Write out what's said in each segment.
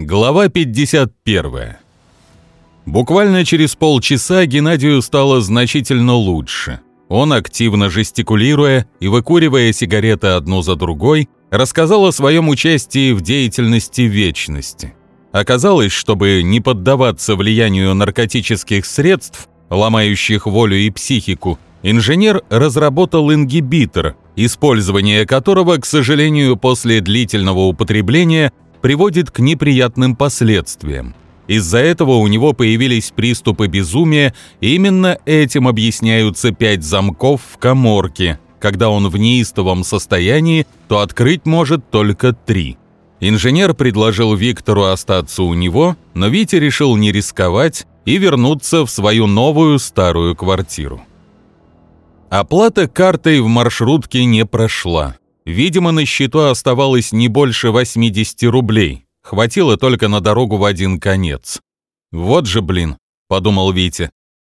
Глава 51. Буквально через полчаса Геннадию стало значительно лучше. Он, активно жестикулируя и выкуривая сигареты одну за другой, рассказал о своем участии в деятельности вечности. Оказалось, чтобы не поддаваться влиянию наркотических средств, ломающих волю и психику, инженер разработал ингибитор, использование которого, к сожалению, после длительного употребления приводит к неприятным последствиям. Из-за этого у него появились приступы безумия, именно этим объясняются пять замков в коморке. Когда он в неистовом состоянии, то открыть может только три. Инженер предложил Виктору остаться у него, но Витя решил не рисковать и вернуться в свою новую старую квартиру. Оплата картой в маршрутке не прошла. Видимо, на счету оставалось не больше 80 рублей. Хватило только на дорогу в один конец. «Вот же, блин», — подумал Витя.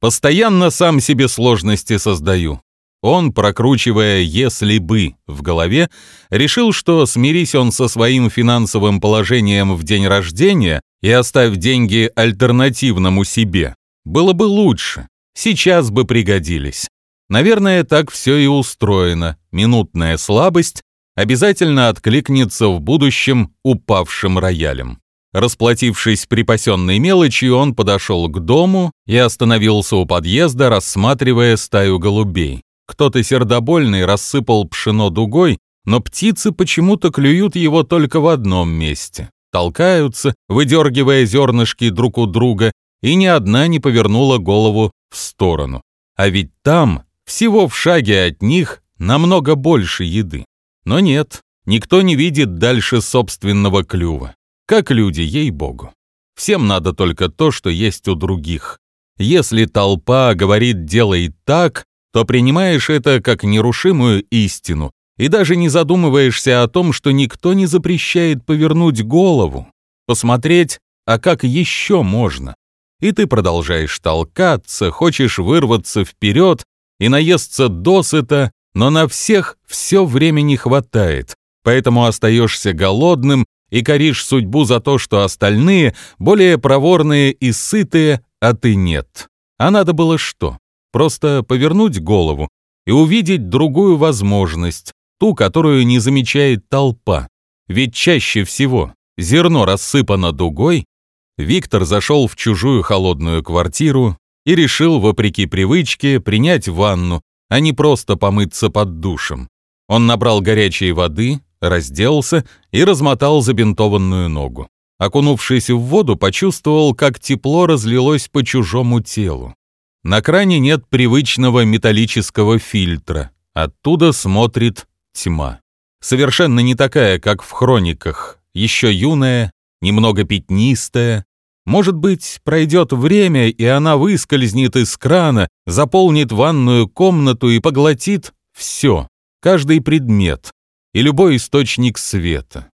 «Постоянно сам себе сложности создаю». Он, прокручивая «если бы» в голове, решил, что смирись он со своим финансовым положением в день рождения и оставь деньги альтернативному себе, было бы лучше, сейчас бы пригодились. Наверное, так все и устроено. Минутная слабость обязательно откликнется в будущем упавшим роялем. Расплатившись припасенной мелочью, он подошел к дому и остановился у подъезда, рассматривая стаю голубей. Кто-то сердобольный рассыпал пшено дугой, но птицы почему-то клюют его только в одном месте. Толкаются, выдергивая зернышки друг у друга, и ни одна не повернула голову в сторону. А ведь там всего в шаге от них намного больше еды. Но нет, никто не видит дальше собственного клюва. Как люди, ей-богу. Всем надо только то, что есть у других. Если толпа говорит «делай так», то принимаешь это как нерушимую истину и даже не задумываешься о том, что никто не запрещает повернуть голову, посмотреть, а как еще можно. И ты продолжаешь толкаться, хочешь вырваться вперед, и наесться досыта, но на всех все время не хватает, поэтому остаешься голодным и коришь судьбу за то, что остальные более проворные и сытые, а ты нет. А надо было что? Просто повернуть голову и увидеть другую возможность, ту, которую не замечает толпа. Ведь чаще всего зерно рассыпано дугой. Виктор зашел в чужую холодную квартиру, и решил, вопреки привычке, принять ванну, а не просто помыться под душем. Он набрал горячей воды, разделся и размотал забинтованную ногу. Окунувшись в воду, почувствовал, как тепло разлилось по чужому телу. На кране нет привычного металлического фильтра. Оттуда смотрит тьма. Совершенно не такая, как в хрониках. Еще юная, немного пятнистая, может быть, пройдет время, и она выскользнет из крана, заполнит ванную комнату и поглотит все, каждый предмет и любой источник света.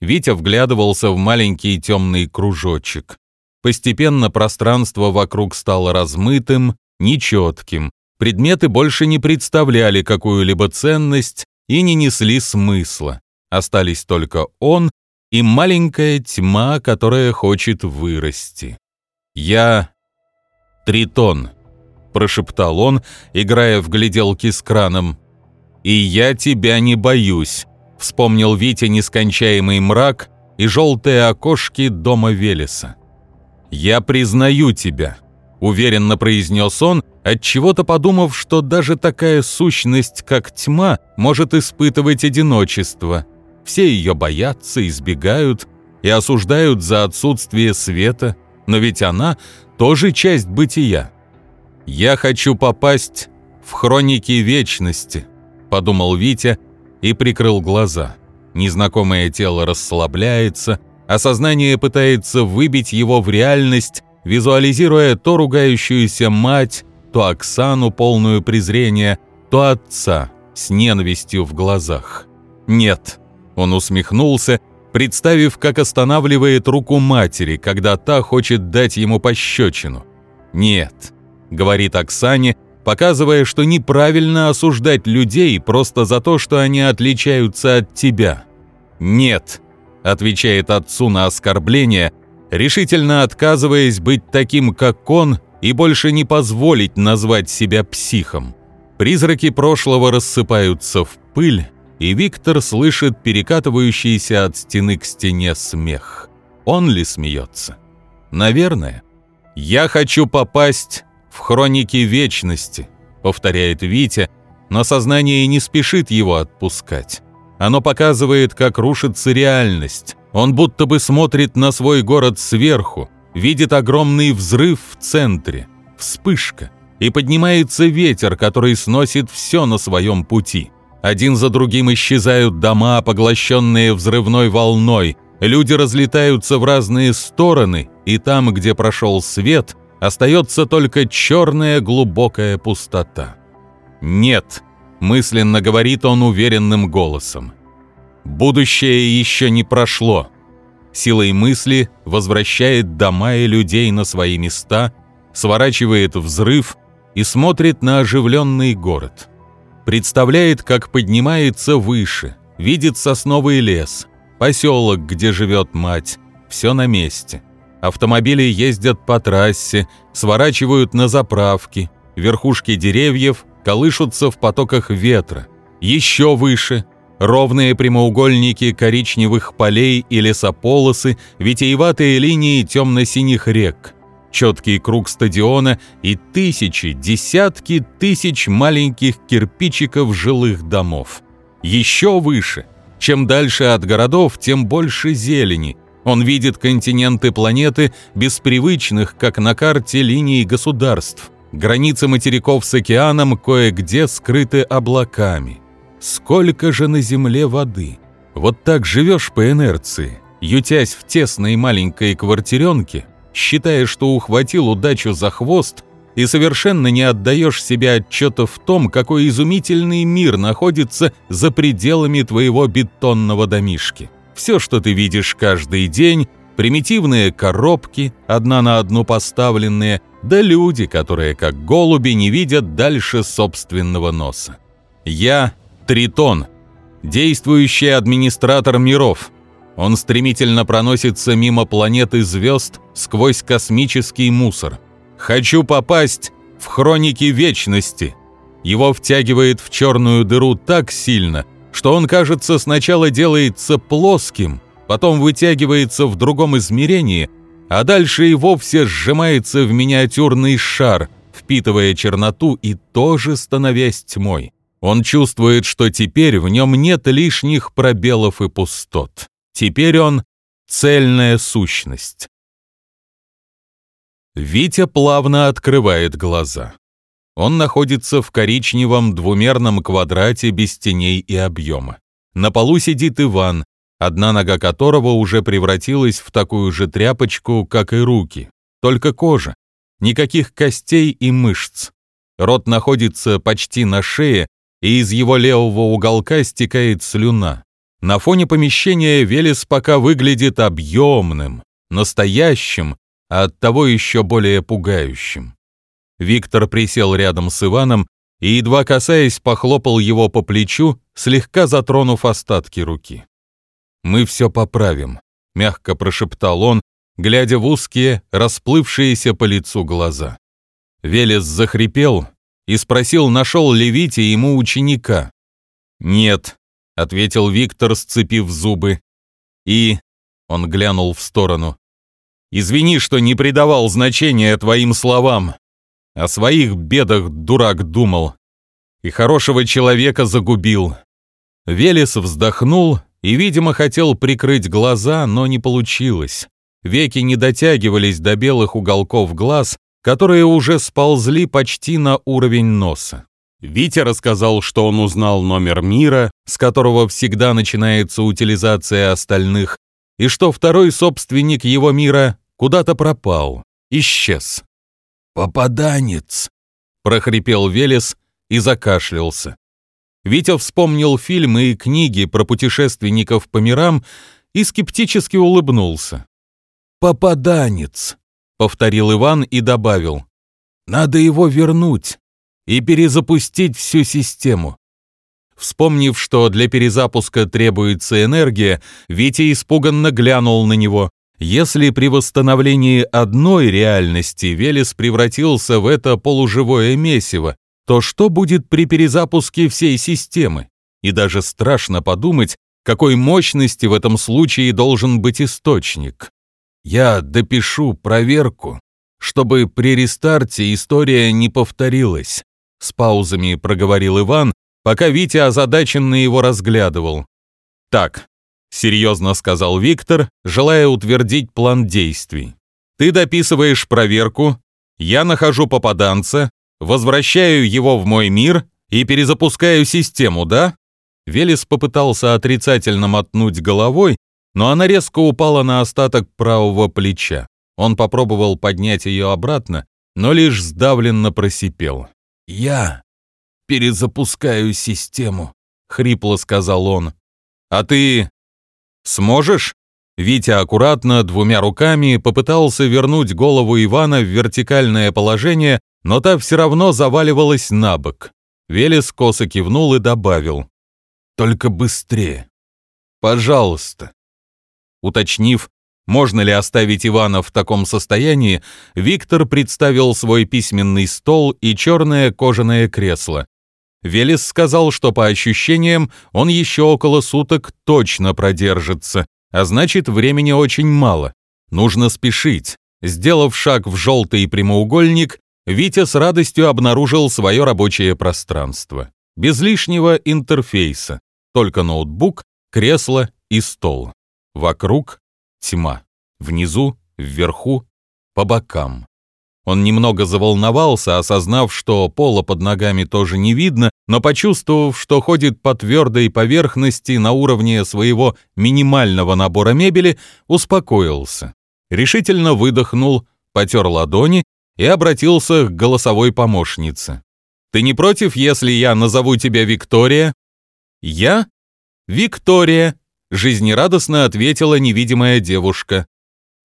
Витя вглядывался в маленький темный кружочек. Постепенно пространство вокруг стало размытым, нечетким. Предметы больше не представляли какую-либо ценность и не несли смысла. Остались только он и маленькая тьма, которая хочет вырасти. «Я Тритон», — прошептал он, играя в гляделки с краном. «И я тебя не боюсь», — вспомнил Витя нескончаемый мрак и желтые окошки дома Велеса. «Я признаю тебя», — уверенно произнес он, отчего-то подумав, что даже такая сущность, как тьма, может испытывать одиночество — все ее боятся, избегают и осуждают за отсутствие света, но ведь она тоже часть бытия. «Я хочу попасть в хроники вечности», — подумал Витя и прикрыл глаза. Незнакомое тело расслабляется, а сознание пытается выбить его в реальность, визуализируя то ругающуюся мать, то Оксану, полную презрения, то отца с ненавистью в глазах. Нет, он усмехнулся, представив, как останавливает руку матери, когда та хочет дать ему пощечину. «Нет», — говорит Оксане, показывая, что неправильно осуждать людей просто за то, что они отличаются от тебя. «Нет», — отвечает отцу на оскорбление, решительно отказываясь быть таким, как он, и больше не позволить назвать себя психом. Призраки прошлого рассыпаются в пыль, и Виктор слышит перекатывающийся от стены к стене смех. Он ли смеется? Наверное. «Я хочу попасть в хроники вечности», — повторяет Витя, но сознание не спешит его отпускать. Оно показывает, как рушится реальность. Он будто бы смотрит на свой город сверху, видит огромный взрыв в центре, вспышка, и поднимается ветер, который сносит все на своем пути. Один за другим исчезают дома, поглощенные взрывной волной, люди разлетаются в разные стороны, и там, где прошел свет, остается только черная глубокая пустота. «Нет», — мысленно говорит он уверенным голосом. «Будущее еще не прошло». Силой мысли возвращает дома и людей на свои места, сворачивает взрыв и смотрит на оживленный город. Представляет, как поднимается выше, видит сосновый лес, поселок, где живет мать, все на месте. Автомобили ездят по трассе, сворачивают на заправки, верхушки деревьев колышутся в потоках ветра. Еще выше – ровные прямоугольники коричневых полей и лесополосы, витиеватые линии темно-синих рек, четкий круг стадиона и тысячи, десятки тысяч маленьких кирпичиков жилых домов. Еще выше – чем дальше от городов, тем больше зелени. Он видит континенты планеты без привычных, как на карте, линий государств. Границы материков с океаном кое-где скрыты облаками. Сколько же на Земле воды? Вот так живешь по инерции, ютясь в тесной маленькой квартиренке, считая, что ухватил удачу за хвост и совершенно не отдаешь себе отчета в том, какой изумительный мир находится за пределами твоего бетонного домишки. Все, что ты видишь каждый день, примитивные коробки, одна на одну поставленные, да люди, которые, как голуби, не видят дальше собственного носа. Я — Тритон, действующий администратор миров. Он стремительно проносится мимо планеты звезд сквозь космический мусор. Хочу попасть в хроники вечности. Его втягивает в черную дыру так сильно, что он, кажется, сначала делается плоским, потом вытягивается в другом измерении, а дальше и вовсе сжимается в миниатюрный шар, впитывая черноту и тоже становясь тьмой. Он чувствует, что теперь в нем нет лишних пробелов и пустот. Теперь он — цельная сущность. Витя плавно открывает глаза. Он находится в коричневом двумерном квадрате без теней и объема. На полу сидит Иван, одна нога которого уже превратилась в такую же тряпочку, как и руки. Только кожа, никаких костей и мышц. Рот находится почти на шее, и из его левого уголка стекает слюна. На фоне помещения Велес пока выглядит объемным, настоящим, а оттого еще более пугающим. Виктор присел рядом с Иваном и, едва касаясь, похлопал его по плечу, слегка затронув остатки руки. «Мы все поправим», — мягко прошептал он, глядя в узкие, расплывшиеся по лицу глаза. Велес захрипел и спросил, нашел ли Витя ему ученика. «Нет», — ответил Виктор, сцепив зубы. «И...» — он глянул в сторону. «Извини, что не придавал значения твоим словам. О своих бедах дурак думал. И хорошего человека загубил. Велес вздохнул и, видимо, хотел прикрыть глаза, но не получилось. Веки не дотягивались до белых уголков глаз, которые уже сползли почти на уровень носа. Витя рассказал, что он узнал номер мира, с которого всегда начинается утилизация остальных, и что второй собственник его мира куда-то пропал, исчез. «Попаданец!» — прохрипел Велес и закашлялся. Витя вспомнил фильмы и книги про путешественников по мирам и скептически улыбнулся. «Попаданец!» — повторил Иван и добавил. «Надо его вернуть и перезапустить всю систему. Вспомнив, что для перезапуска требуется энергия, Витя испуганно глянул на него. Если при восстановлении одной реальности Велес превратился в это полуживое месиво, то что будет при перезапуске всей системы? И даже страшно подумать, какой мощности в этом случае должен быть источник. Я допишу проверку, чтобы при рестарте история не повторилась. С паузами проговорил Иван, пока Витя озадаченно его разглядывал. «Так», — серьезно сказал Виктор, желая утвердить план действий. «Ты дописываешь проверку, я нахожу попаданца, возвращаю его в мой мир и перезапускаю систему, да?» Велес попытался отрицательно мотнуть головой, но она резко упала на остаток правого плеча. Он попробовал поднять ее обратно, но лишь сдавленно просипел. «Я перезапускаю систему», — хрипло сказал он. «А ты сможешь?» Витя аккуратно двумя руками попытался вернуть голову Ивана в вертикальное положение, но та все равно заваливалась на бок. Велес косо кивнул и добавил. «Только быстрее. Пожалуйста». Уточнив, можно ли оставить Ивана в таком состоянии, Виктор представил свой письменный стол и черное кожаное кресло. Велес сказал, что по ощущениям он еще около суток точно продержится, а значит времени очень мало. Нужно спешить. Сделав шаг в желтый прямоугольник, Витя с радостью обнаружил свое рабочее пространство. Без лишнего интерфейса, только ноутбук, кресло и стол. Вокруг тьма. Внизу, вверху, по бокам. Он немного заволновался, осознав, что пола под ногами тоже не видно, но почувствовав, что ходит по твердой поверхности на уровне своего минимального набора мебели, успокоился. Решительно выдохнул, потер ладони и обратился к голосовой помощнице. «Ты не против, если я назову тебя Виктория?» «Я?» «Виктория», — жизнерадостно ответила невидимая девушка.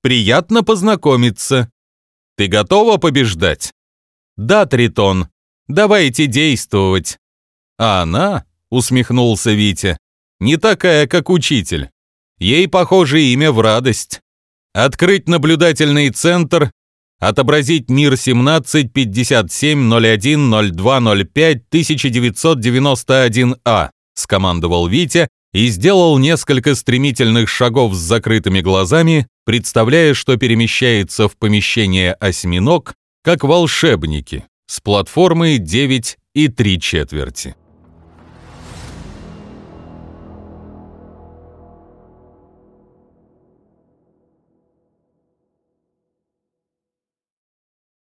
«Приятно познакомиться. Ты готова побеждать?» «Да, Тритон. Давайте действовать». «А она?» — усмехнулся Витя. «Не такая, как учитель. Ей, похоже, имя в радость. Открыть наблюдательный центр, отобразить мир 17 57 01 02 05 1991А», — скомандовал Витя и сделал несколько стремительных шагов с закрытыми глазами, представляя, что перемещается в помещение осьминог, как волшебники, с платформой 9 и 3 четверти.